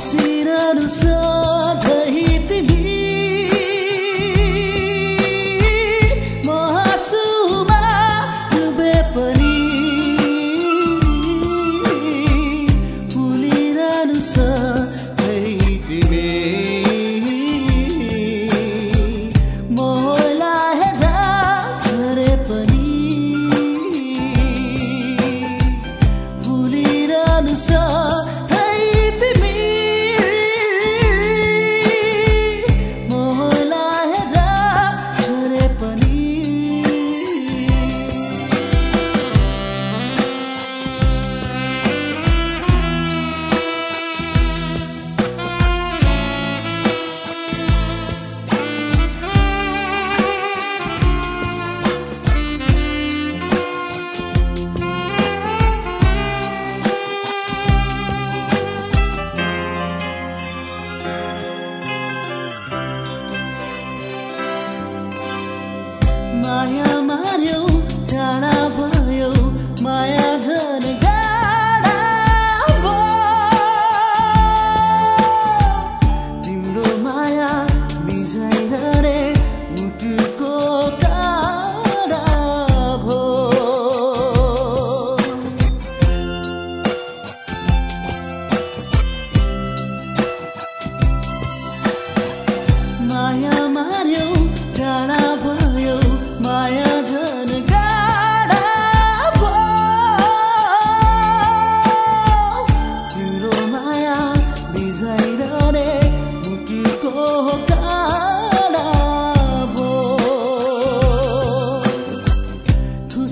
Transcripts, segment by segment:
See the do Maya मार्यो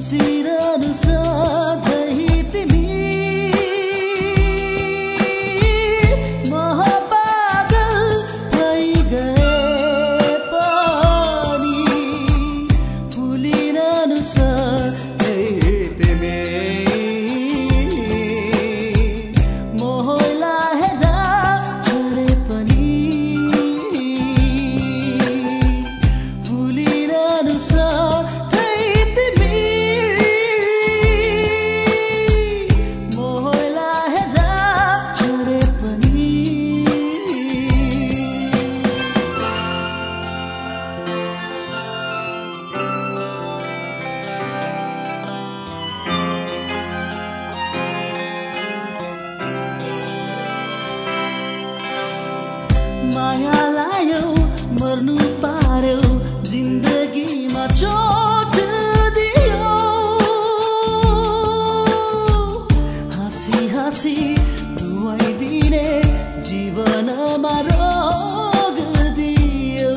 see माया लायौ मर्नु पार्यौ जिन्दगीमा चोट दियो। हासी हाँसी हाँसी धुवाइदिने जीवनमा रोग दियो।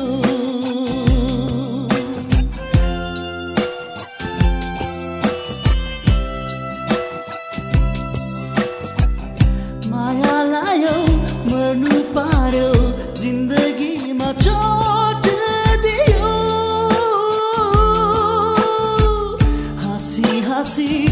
माया लायौ मर्नु पार्यो जिन्दगीमा चोट दियो। हाँसी हाँसी